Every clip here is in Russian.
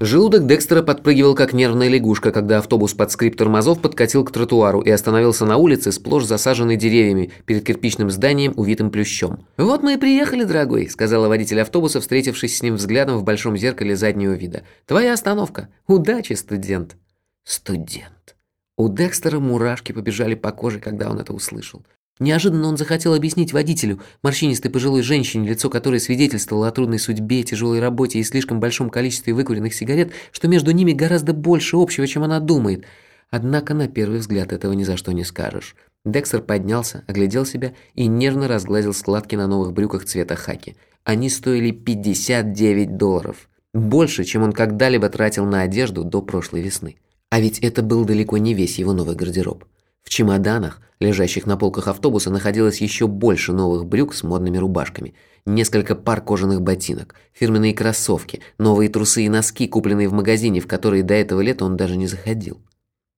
Желудок Декстера подпрыгивал как нервная лягушка, когда автобус под скрип тормозов подкатил к тротуару и остановился на улице, сплошь засаженной деревьями, перед кирпичным зданием, увитым плющом. «Вот мы и приехали, дорогой», – сказала водитель автобуса, встретившись с ним взглядом в большом зеркале заднего вида. «Твоя остановка. Удачи, студент». «Студент». У Декстера мурашки побежали по коже, когда он это услышал. Неожиданно он захотел объяснить водителю, морщинистой пожилой женщине, лицо которой свидетельствовало о трудной судьбе, тяжелой работе и слишком большом количестве выкуренных сигарет, что между ними гораздо больше общего, чем она думает. Однако на первый взгляд этого ни за что не скажешь. Декстер поднялся, оглядел себя и нервно разглазил складки на новых брюках цвета хаки. Они стоили 59 долларов. Больше, чем он когда-либо тратил на одежду до прошлой весны. А ведь это был далеко не весь его новый гардероб. В чемоданах, лежащих на полках автобуса, находилось еще больше новых брюк с модными рубашками, несколько пар кожаных ботинок, фирменные кроссовки, новые трусы и носки, купленные в магазине, в которые до этого лета он даже не заходил.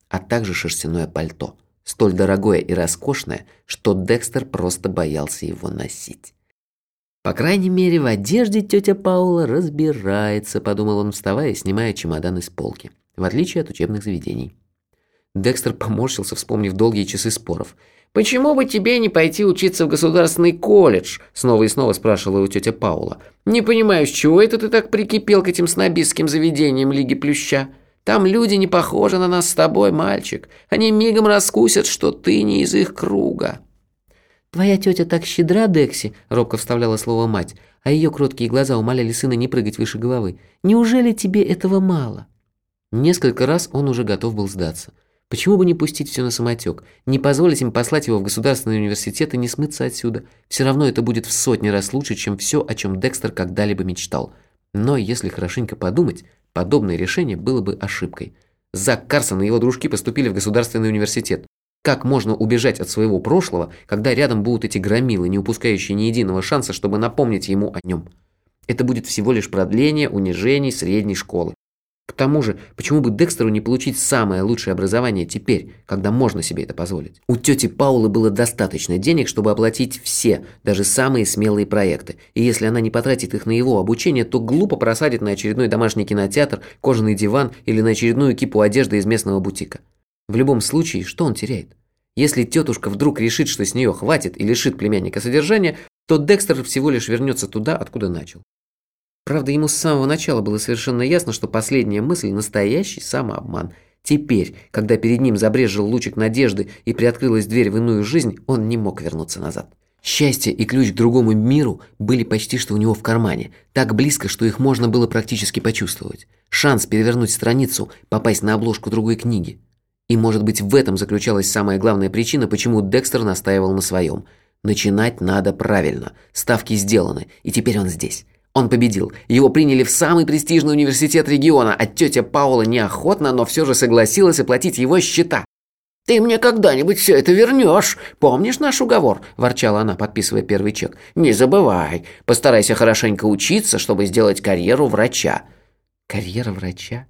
А также шерстяное пальто, столь дорогое и роскошное, что Декстер просто боялся его носить. «По крайней мере, в одежде тетя Паула разбирается», – подумал он, вставая и снимая чемодан из полки, в отличие от учебных заведений. Декстер поморщился, вспомнив долгие часы споров. «Почему бы тебе не пойти учиться в государственный колледж?» Снова и снова спрашивала у тетя Паула. «Не понимаю, с чего это ты так прикипел к этим снобистским заведениям Лиги Плюща? Там люди не похожи на нас с тобой, мальчик. Они мигом раскусят, что ты не из их круга». «Твоя тетя так щедра, Декси», – робко вставляла слово мать, а ее кроткие глаза умоляли сына не прыгать выше головы. «Неужели тебе этого мало?» Несколько раз он уже готов был сдаться. Почему бы не пустить все на самотек? Не позволить им послать его в государственный университет и не смыться отсюда? Все равно это будет в сотни раз лучше, чем все, о чем Декстер когда-либо мечтал. Но если хорошенько подумать, подобное решение было бы ошибкой. Зак Карсон и его дружки поступили в государственный университет. Как можно убежать от своего прошлого, когда рядом будут эти громилы, не упускающие ни единого шанса, чтобы напомнить ему о нем? Это будет всего лишь продление унижений средней школы. К тому же, почему бы Декстеру не получить самое лучшее образование теперь, когда можно себе это позволить? У тети Паулы было достаточно денег, чтобы оплатить все, даже самые смелые проекты. И если она не потратит их на его обучение, то глупо просадит на очередной домашний кинотеатр, кожаный диван или на очередную кипу одежды из местного бутика. В любом случае, что он теряет? Если тетушка вдруг решит, что с нее хватит и лишит племянника содержания, то Декстер всего лишь вернется туда, откуда начал. Правда, ему с самого начала было совершенно ясно, что последняя мысль – настоящий самообман. Теперь, когда перед ним забрежил лучик надежды и приоткрылась дверь в иную жизнь, он не мог вернуться назад. Счастье и ключ к другому миру были почти что у него в кармане, так близко, что их можно было практически почувствовать. Шанс перевернуть страницу, попасть на обложку другой книги. И, может быть, в этом заключалась самая главная причина, почему Декстер настаивал на своем. Начинать надо правильно, ставки сделаны, и теперь он здесь. Он победил. Его приняли в самый престижный университет региона, а тетя Паула неохотно, но все же согласилась оплатить его счета. «Ты мне когда-нибудь все это вернешь. Помнишь наш уговор?» – ворчала она, подписывая первый чек. «Не забывай. Постарайся хорошенько учиться, чтобы сделать карьеру врача». «Карьера врача?»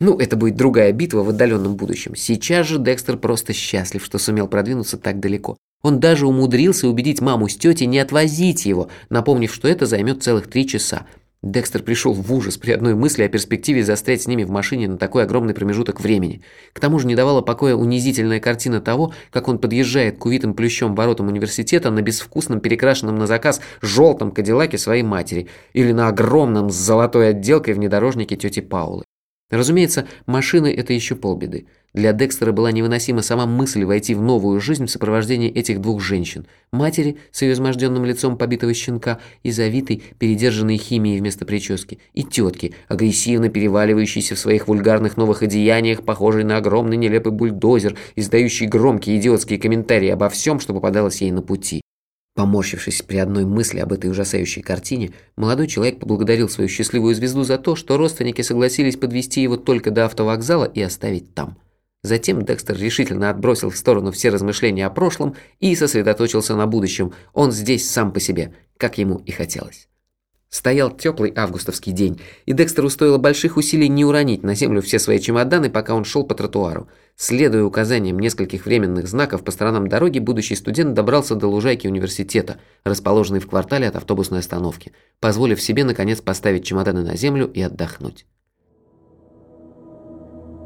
Ну, это будет другая битва в отдаленном будущем. Сейчас же Декстер просто счастлив, что сумел продвинуться так далеко. Он даже умудрился убедить маму с тетей не отвозить его, напомнив, что это займет целых три часа. Декстер пришел в ужас при одной мысли о перспективе застрять с ними в машине на такой огромный промежуток времени. К тому же не давала покоя унизительная картина того, как он подъезжает к увитым плющом воротам университета на безвкусном перекрашенном на заказ желтом кадиллаке своей матери или на огромном с золотой отделкой внедорожнике тети Паулы. Разумеется, машины – это еще полбеды. Для Декстера была невыносима сама мысль войти в новую жизнь в сопровождении этих двух женщин. Матери с ее изможденным лицом побитого щенка и завитой, передержанной химией вместо прически, и тетки, агрессивно переваливающейся в своих вульгарных новых одеяниях, похожей на огромный нелепый бульдозер, издающий громкие идиотские комментарии обо всем, что попадалось ей на пути. Поморщившись при одной мысли об этой ужасающей картине, молодой человек поблагодарил свою счастливую звезду за то, что родственники согласились подвести его только до автовокзала и оставить там. Затем Декстер решительно отбросил в сторону все размышления о прошлом и сосредоточился на будущем. Он здесь сам по себе, как ему и хотелось. Стоял теплый августовский день, и Декстеру стоило больших усилий не уронить на землю все свои чемоданы, пока он шел по тротуару. Следуя указаниям нескольких временных знаков по сторонам дороги, будущий студент добрался до лужайки университета, расположенной в квартале от автобусной остановки, позволив себе, наконец, поставить чемоданы на землю и отдохнуть.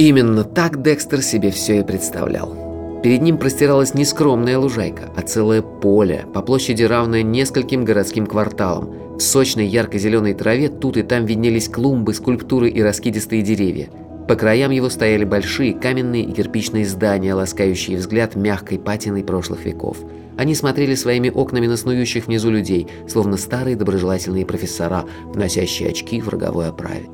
Именно так Декстер себе все и представлял. Перед ним простиралась не скромная лужайка, а целое поле, по площади равное нескольким городским кварталам. В сочной ярко-зеленой траве тут и там виднелись клумбы, скульптуры и раскидистые деревья. По краям его стояли большие каменные и кирпичные здания, ласкающие взгляд мягкой патиной прошлых веков. Они смотрели своими окнами на снующих внизу людей, словно старые доброжелательные профессора, носящие очки в роговой оправе.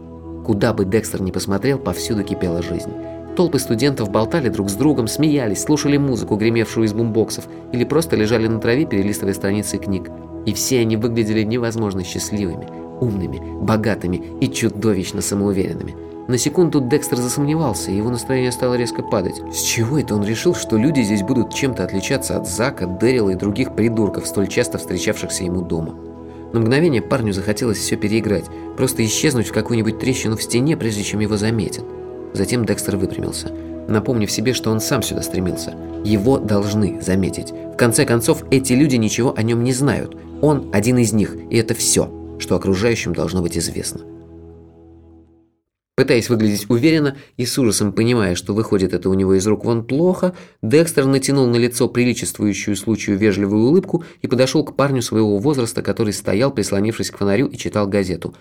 Куда бы Декстер ни посмотрел, повсюду кипела жизнь. Толпы студентов болтали друг с другом, смеялись, слушали музыку, гремевшую из бумбоксов, или просто лежали на траве, перелистывая страницы книг. И все они выглядели невозможно счастливыми, умными, богатыми и чудовищно самоуверенными. На секунду Декстер засомневался, и его настроение стало резко падать. С чего это он решил, что люди здесь будут чем-то отличаться от Зака, Дэрила и других придурков, столь часто встречавшихся ему дома? На мгновение парню захотелось все переиграть, просто исчезнуть в какую-нибудь трещину в стене, прежде чем его заметят. Затем Декстер выпрямился, напомнив себе, что он сам сюда стремился. Его должны заметить. В конце концов, эти люди ничего о нем не знают. Он один из них, и это все, что окружающим должно быть известно. Пытаясь выглядеть уверенно и с ужасом понимая, что выходит это у него из рук вон плохо, Декстер натянул на лицо приличествующую случаю вежливую улыбку и подошел к парню своего возраста, который стоял, прислонившись к фонарю и читал газету.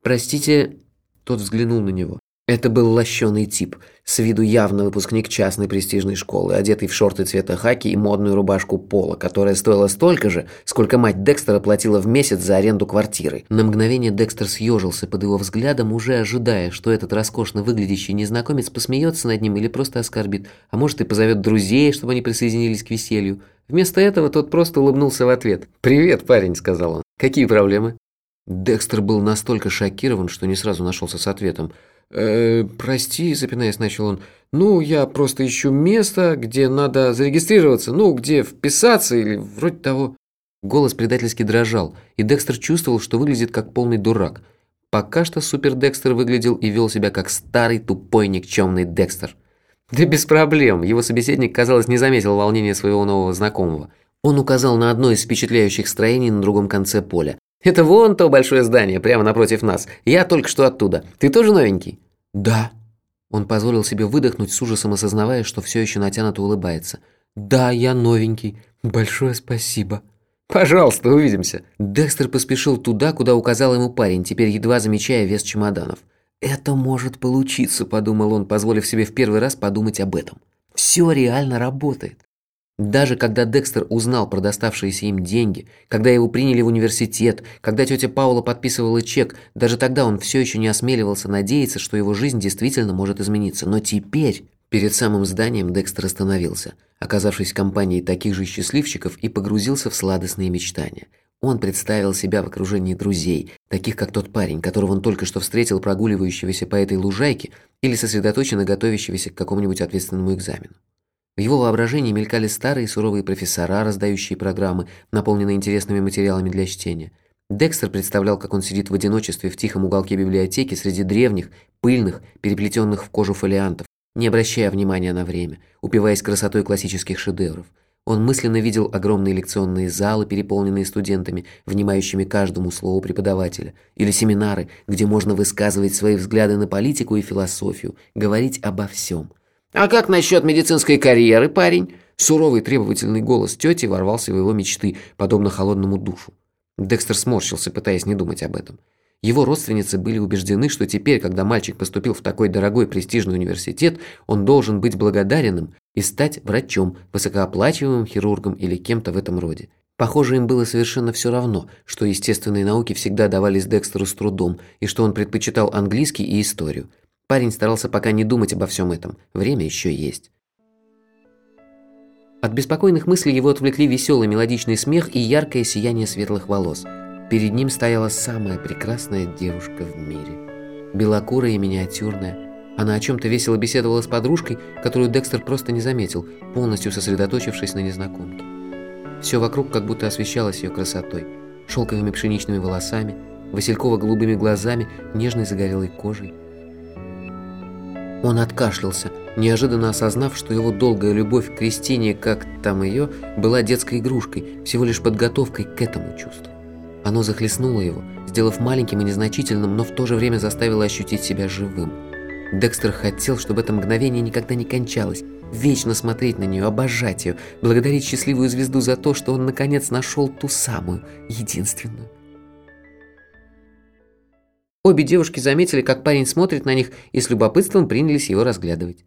«Простите...» Тот взглянул на него. Это был лощеный тип, с виду явно выпускник частной престижной школы, одетый в шорты цвета хаки и модную рубашку пола, которая стоила столько же, сколько мать Декстера платила в месяц за аренду квартиры. На мгновение Декстер съежился под его взглядом, уже ожидая, что этот роскошно выглядящий незнакомец посмеется над ним или просто оскорбит, а может и позовет друзей, чтобы они присоединились к веселью. Вместо этого тот просто улыбнулся в ответ. «Привет, парень», — сказал он. «Какие проблемы?» Декстер был настолько шокирован, что не сразу нашелся с ответом – «Э, прости», – запинаясь, начал он. «Ну, я просто ищу место, где надо зарегистрироваться, ну, где вписаться или вроде того». Голос предательски дрожал, и Декстер чувствовал, что выглядит как полный дурак. Пока что Супер Декстер выглядел и вел себя как старый тупой никчемный Декстер. Да без проблем, его собеседник, казалось, не заметил волнения своего нового знакомого. Он указал на одно из впечатляющих строений на другом конце поля. «Это вон то большое здание, прямо напротив нас. Я только что оттуда. Ты тоже новенький?» «Да». Он позволил себе выдохнуть с ужасом, осознавая, что все еще натянуто улыбается. «Да, я новенький. Большое спасибо». «Пожалуйста, увидимся». Декстер поспешил туда, куда указал ему парень, теперь едва замечая вес чемоданов. «Это может получиться», – подумал он, позволив себе в первый раз подумать об этом. «Все реально работает». Даже когда Декстер узнал про доставшиеся им деньги, когда его приняли в университет, когда тетя Паула подписывала чек, даже тогда он все еще не осмеливался надеяться, что его жизнь действительно может измениться. Но теперь, перед самым зданием, Декстер остановился, оказавшись в компании таких же счастливчиков и погрузился в сладостные мечтания. Он представил себя в окружении друзей, таких как тот парень, которого он только что встретил прогуливающегося по этой лужайке или сосредоточенно готовящегося к какому-нибудь ответственному экзамену. В его воображении мелькали старые суровые профессора, раздающие программы, наполненные интересными материалами для чтения. Декстер представлял, как он сидит в одиночестве в тихом уголке библиотеки среди древних, пыльных, переплетенных в кожу фолиантов, не обращая внимания на время, упиваясь красотой классических шедевров. Он мысленно видел огромные лекционные залы, переполненные студентами, внимающими каждому слову преподавателя, или семинары, где можно высказывать свои взгляды на политику и философию, говорить обо всем – «А как насчет медицинской карьеры, парень?» Суровый требовательный голос тети ворвался в его мечты, подобно холодному душу. Декстер сморщился, пытаясь не думать об этом. Его родственницы были убеждены, что теперь, когда мальчик поступил в такой дорогой престижный университет, он должен быть благодаренным и стать врачом, высокооплачиваемым хирургом или кем-то в этом роде. Похоже, им было совершенно все равно, что естественные науки всегда давались Декстеру с трудом, и что он предпочитал английский и историю – Парень старался пока не думать обо всем этом. Время еще есть. От беспокойных мыслей его отвлекли веселый мелодичный смех и яркое сияние светлых волос. Перед ним стояла самая прекрасная девушка в мире. Белокурая и миниатюрная. Она о чем-то весело беседовала с подружкой, которую Декстер просто не заметил, полностью сосредоточившись на незнакомке. Все вокруг как будто освещалось ее красотой. Шелковыми пшеничными волосами, васильково-голубыми глазами, нежной загорелой кожей. Он откашлялся, неожиданно осознав, что его долгая любовь к Кристине, как там ее, была детской игрушкой, всего лишь подготовкой к этому чувству. Оно захлестнуло его, сделав маленьким и незначительным, но в то же время заставило ощутить себя живым. Декстер хотел, чтобы это мгновение никогда не кончалось, вечно смотреть на нее, обожать ее, благодарить счастливую звезду за то, что он наконец нашел ту самую, единственную. Обе девушки заметили, как парень смотрит на них и с любопытством принялись его разглядывать.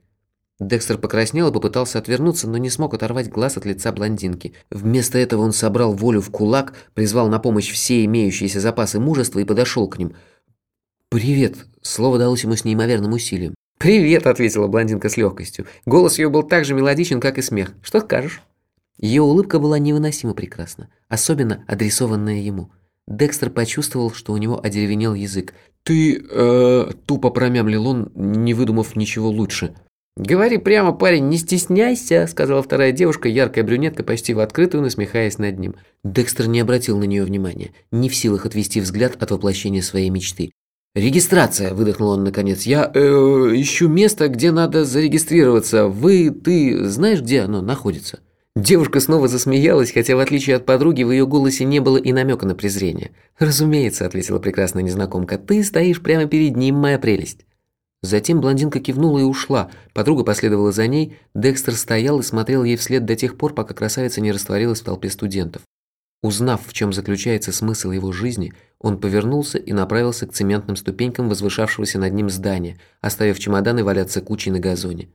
Декстер покраснел и попытался отвернуться, но не смог оторвать глаз от лица блондинки. Вместо этого он собрал волю в кулак, призвал на помощь все имеющиеся запасы мужества и подошел к ним. «Привет!» – слово далось ему с неимоверным усилием. «Привет!» – ответила блондинка с легкостью. Голос ее был так же мелодичен, как и смех. «Что скажешь?» Ее улыбка была невыносимо прекрасна, особенно адресованная ему. Декстер почувствовал, что у него одеревенел язык. «Ты...» э, – тупо промямлил он, не выдумав ничего лучше. «Говори прямо, парень, не стесняйся», – сказала вторая девушка, яркая брюнетка, почти в открытую, насмехаясь над ним. Декстер не обратил на нее внимания, не в силах отвести взгляд от воплощения своей мечты. «Регистрация!» – выдохнул он наконец. «Я э, ищу место, где надо зарегистрироваться. Вы, ты знаешь, где оно находится?» Девушка снова засмеялась, хотя в отличие от подруги в ее голосе не было и намека на презрение. «Разумеется», – ответила прекрасная незнакомка, – «ты стоишь прямо перед ним, моя прелесть». Затем блондинка кивнула и ушла. Подруга последовала за ней. Декстер стоял и смотрел ей вслед до тех пор, пока красавица не растворилась в толпе студентов. Узнав, в чем заключается смысл его жизни, он повернулся и направился к цементным ступенькам возвышавшегося над ним здания, оставив чемоданы валяться кучей на газоне.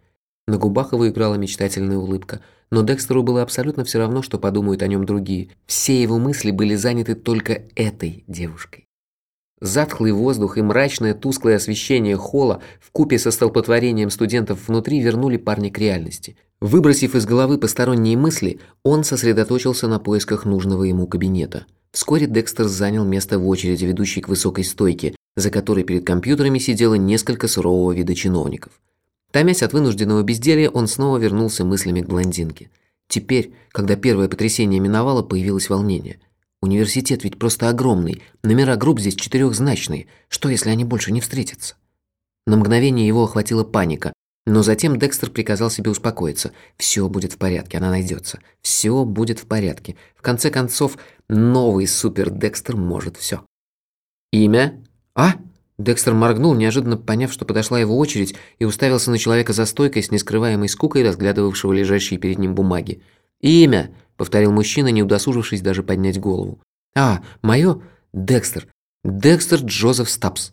На губах его играла мечтательная улыбка, но Декстеру было абсолютно все равно, что подумают о нем другие. Все его мысли были заняты только этой девушкой. Затхлый воздух и мрачное тусклое освещение холла в купе со столпотворением студентов внутри вернули парня к реальности. Выбросив из головы посторонние мысли, он сосредоточился на поисках нужного ему кабинета. Вскоре Декстер занял место в очереди, ведущей к высокой стойке, за которой перед компьютерами сидело несколько сурового вида чиновников. Томясь от вынужденного безделья, он снова вернулся мыслями к блондинке. Теперь, когда первое потрясение миновало, появилось волнение – Университет ведь просто огромный, номера групп здесь четырехзначные. Что, если они больше не встретятся? На мгновение его охватила паника, но затем Декстер приказал себе успокоиться. Все будет в порядке, она найдется. Все будет в порядке. В конце концов, новый супер Декстер может все. Имя? А? Декстер моргнул, неожиданно поняв, что подошла его очередь, и уставился на человека за стойкой с нескрываемой скукой, разглядывавшего лежащие перед ним бумаги. «Имя!» повторил мужчина, не удосужившись даже поднять голову. «А, мое? Декстер. Декстер Джозеф Стапс».